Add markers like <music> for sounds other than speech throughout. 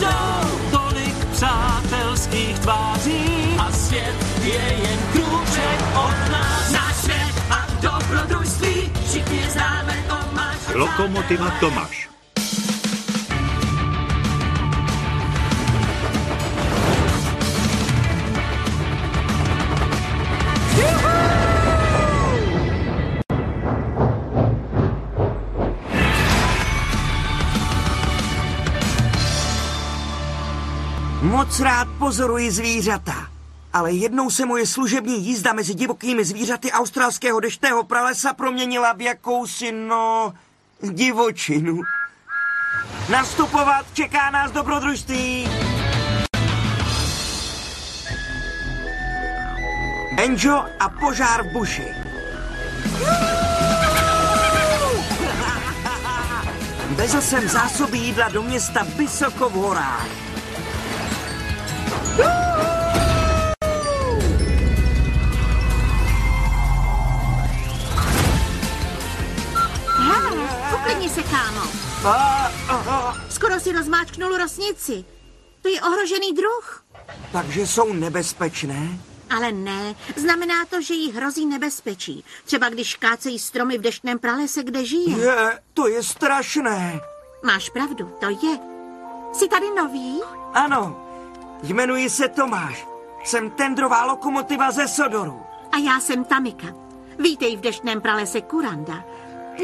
najednou tolik přátelských tváří a svět je jen krůček od nás. Náš svět a dobrodružství, všichni známe Tomáš. Lokomotiva Tomáš. Moc rád pozoruji zvířata. Ale jednou se moje služební jízda mezi divokými zvířaty australského deštného pralesa proměnila v jakousi, no, divočinu. Nastupovat čeká nás dobrodružství. Enjo a požár v buši. Vezl jsem zásoby jídla do města vysoko v horách. Si rozmáčknul rosnici. To je ohrožený druh. takže jsou nebezpečné? Ale ne, znamená to, že jí hrozí nebezpečí. Třeba když kácejí stromy v deštném pralese, kde žije. Je, to je strašné. Máš pravdu, to je. Jsi tady nový? Ano, jmenuji se Tomáš. Jsem tendrová lokomotiva ze Sodoru. A já jsem Tamika. Vítej v deštném pralese Kuranda.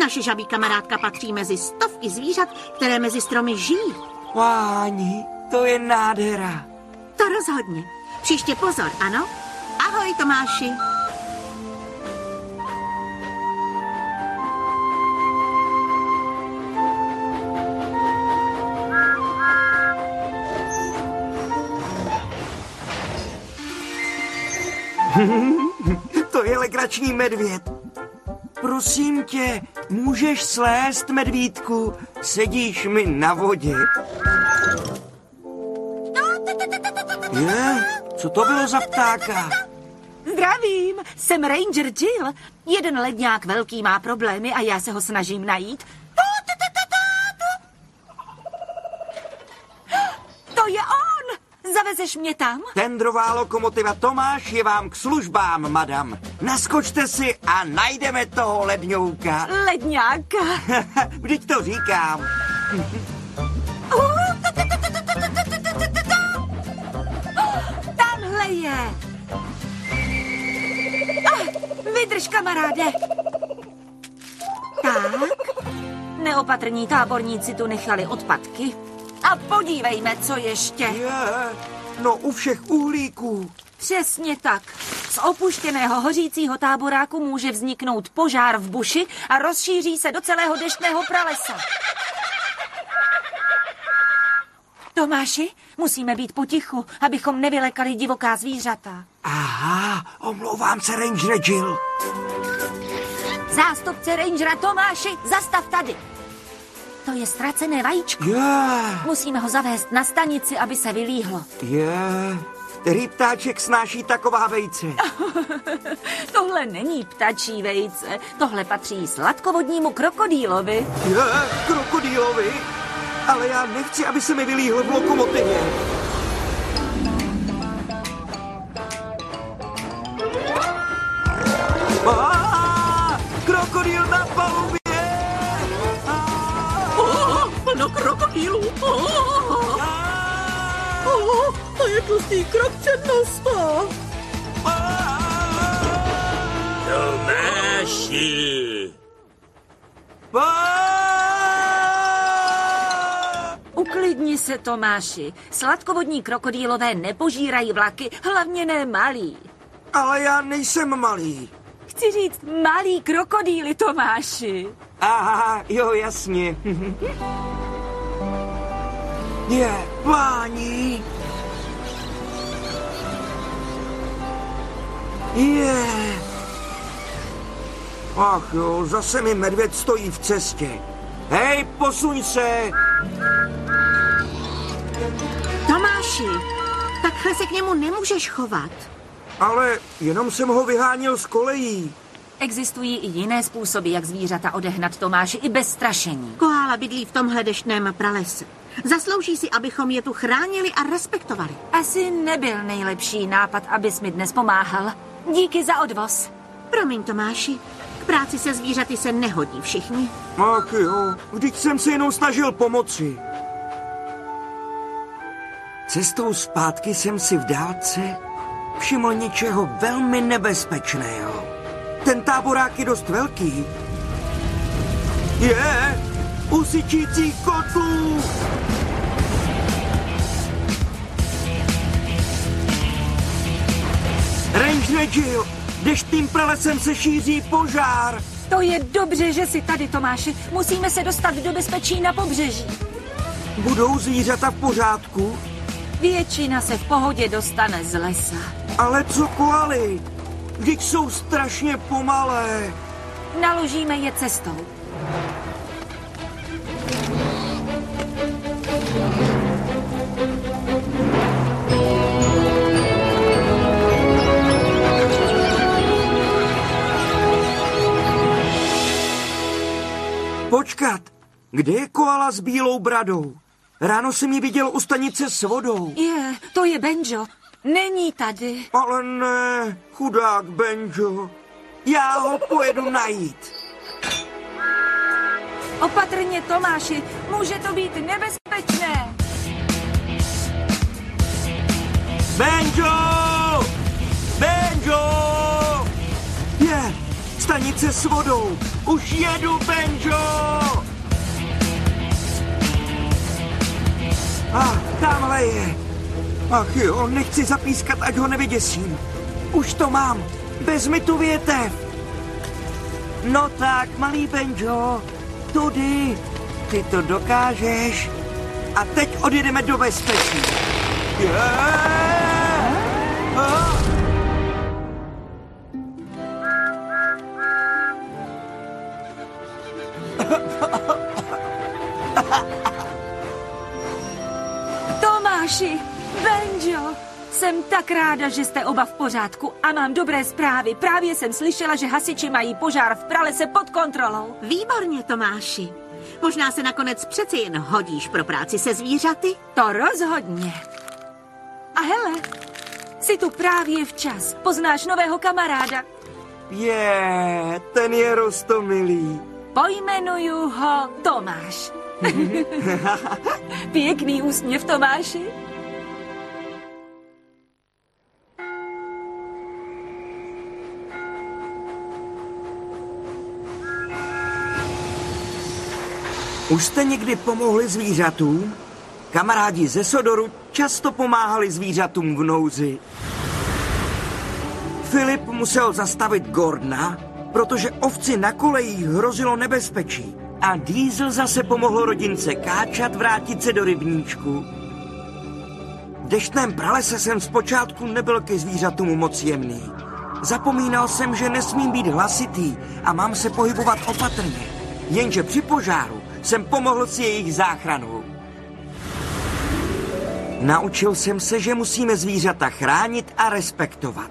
Naše žabí kamarádka patří mezi stovky zvířat, které mezi stromy žijí. Páni, to je nádhera. To rozhodně. Příště pozor, ano? Ahoj, Tomáši. <laughs> To je legrační medvěd. Prosím tě, můžeš slést, medvídku? Sedíš mi na vodě. Je, co to bylo za ptáka? Zdravím, jsem Ranger Jill. Jeden ledňák velký má problémy a já se ho snažím najít. To je on! Zavezeš mě tam? Tendrová lokomotiva Tomáš je vám k službám, madam. Naskočte si a najdeme toho ledňouka. Ledňáka. Vždyť to říkám. Tamhle je. Ah, vydrž, kamaráde. Tak. Neopatrní táborníci tu nechali odpadky. A podívejme, co ještě. Je, no u všech uhlíků. Přesně tak. Z opuštěného hořícího táboráku může vzniknout požár v buši a rozšíří se do celého deštného pralesa. Tomáši, musíme být potichu, abychom nevylekali divoká zvířata. Aha, omlouvám se, Ranger Jill. Zástupce rangera Tomáši, zastav tady. To je ztracené vajíčko. Je, Musíme ho zavést na stanici, aby se vylíhlo. je, který ptáček snáší taková vejce? <laughs> Tohle není ptačí vejce, tohle patří sladkovodnímu krokodýlovi. Je, krokodýlovi? Ale já nechci, aby se mi vylíhl v lokomotivě. Tlustý krok před. Tomáši! Uklidni se, Tomáši. Sladkovodní krokodýlové nepožírají vlaky, hlavně ne malý. Ale já nejsem malý. Chci říct malý krokodýly, Tomáši. Aha, jo, jasně. <laughs> Je, páni. Je. Ach jo, zase mi medvěd stojí v cestě. Hej, posuň se. Tomáši, takhle se k němu nemůžeš chovat. Ale jenom jsem ho vyháněl z kolejí. Existují i jiné způsoby, jak zvířata odehnat Tomáši i bez strašení. Koála bydlí v tomhle deštném pralese. Zaslouží si, abychom je tu chránili a respektovali. Asi nebyl nejlepší nápad, abys mi dnes pomáhal. Díky za odvoz. Promiň, Tomáši, K práci se zvířaty se nehodí všichni. Ach jo, vždyť jsem se jenom snažil pomoci. Cestou zpátky jsem si v dálce všiml něčeho velmi nebezpečného. Ten táborák je dost velký. Je usičící kotlů! Jill, deštným pralesem se šíří požár. To je dobře, že jsi tady, Tomáši. Musíme se dostat do bezpečí na pobřeží. Budou zvířata v pořádku? Většina se v pohodě dostane z lesa. Ale co koaly? Vždyť jsou strašně pomalé. Naložíme je cestou. Počkat, kde je koala s bílou bradou? Ráno jsem ji viděl u stanice s vodou. Je, to je Benjo. Není tady. Ale ne, chudák Benjo. Já ho pojedu najít. Opatrně, Tomáši, může to být nebezpečné. Benjo! Benjo! Stanice s vodou. Už jedu, Benjo! A ah, tamhle je. Ach jo, nechci zapískat, ať ho nevyděsím. Už to mám. Vezmi tu větev. No tak, malý Benjo, tudy. Ty to dokážeš. A teď odjedeme do bezpečí. Yeah! Ah! Tomáši, Benjo, jsem tak ráda, že jste oba v pořádku a mám dobré zprávy. Právě jsem slyšela, že hasiči mají požár v pralese pod kontrolou. Výborně, Tomáši. Možná se nakonec přeci jen hodíš pro práci se zvířaty? To rozhodně. A hele, jsi tu právě včas. Poznáš nového kamaráda. Je, ten je rostomilý. Pojmenuju ho Tomáš. <laughs> Pěkný úsměv, Tomáši. Už jste někdy pomohli zvířatům? Kamarádi ze Sodoru často pomáhali zvířatům v nouzi. Filip musel zastavit Gordona, protože ovci na kolejích hrozilo nebezpečí. A Diesel zase pomohl rodince káčat vrátit se do rybníčku. V deštném pralese jsem zpočátku nebyl ke zvířatům moc jemný. Zapomínal jsem, že nesmím být hlasitý a mám se pohybovat opatrně. Jenže při požáru jsem pomohl s jejich záchranou. Naučil jsem se, že musíme zvířata chránit a respektovat.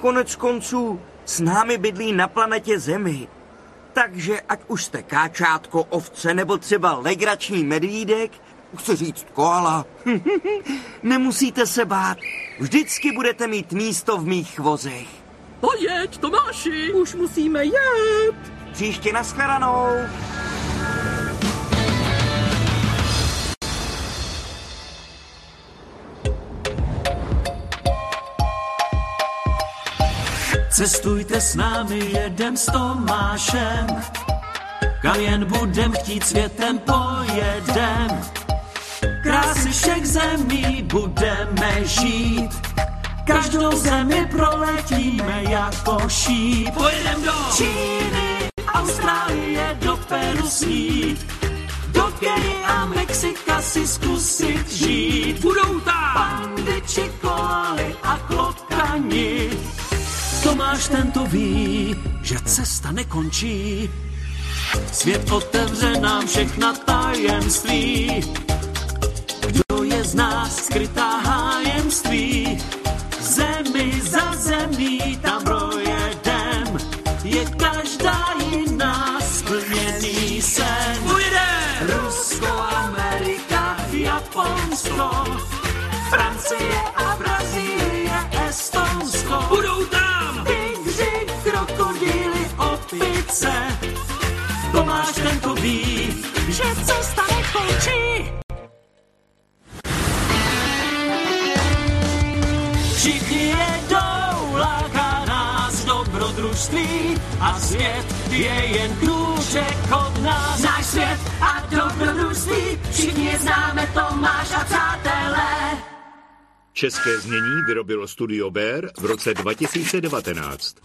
Konec konců s námi bydlí na planetě Zemi. Takže ať už jste káčátko, ovce nebo třeba legrační medvídek, chci říct koala, <laughs> nemusíte se bát. Vždycky budete mít místo v mých chvozech. Pojeď, Tomáši, už musíme jet. Příště naschledanou. Cestujte s námi, jedem s Tomášem, kam jen budem chtít světem pojedem. Krásy všech zemí budeme žít, každou zemi proletíme jako šíp. Pojedem do Číny, Austrálie, do Peru snít, do Keny a Mexika si zkusit žít. Budou tam pandy či koaly a klokani, Tomáš tento ví, že cesta nekončí. Svět otevře nám všechna tajemství. Kdo je z nás skrytá hájemství? Zemi za zemí tam projedem. Je každá jiná splněný sen. Rusko, Amerika, Japonsko, Francie a Ten to ví, že cesta nekončí. Všichni jedou, láká nás dobrodružství a svět je jen krůček od nás. Náš svět a dobrodružství, všichni je známe, Tomáš a přátelé. České znění vyrobilo Studio Bear v roce 2019.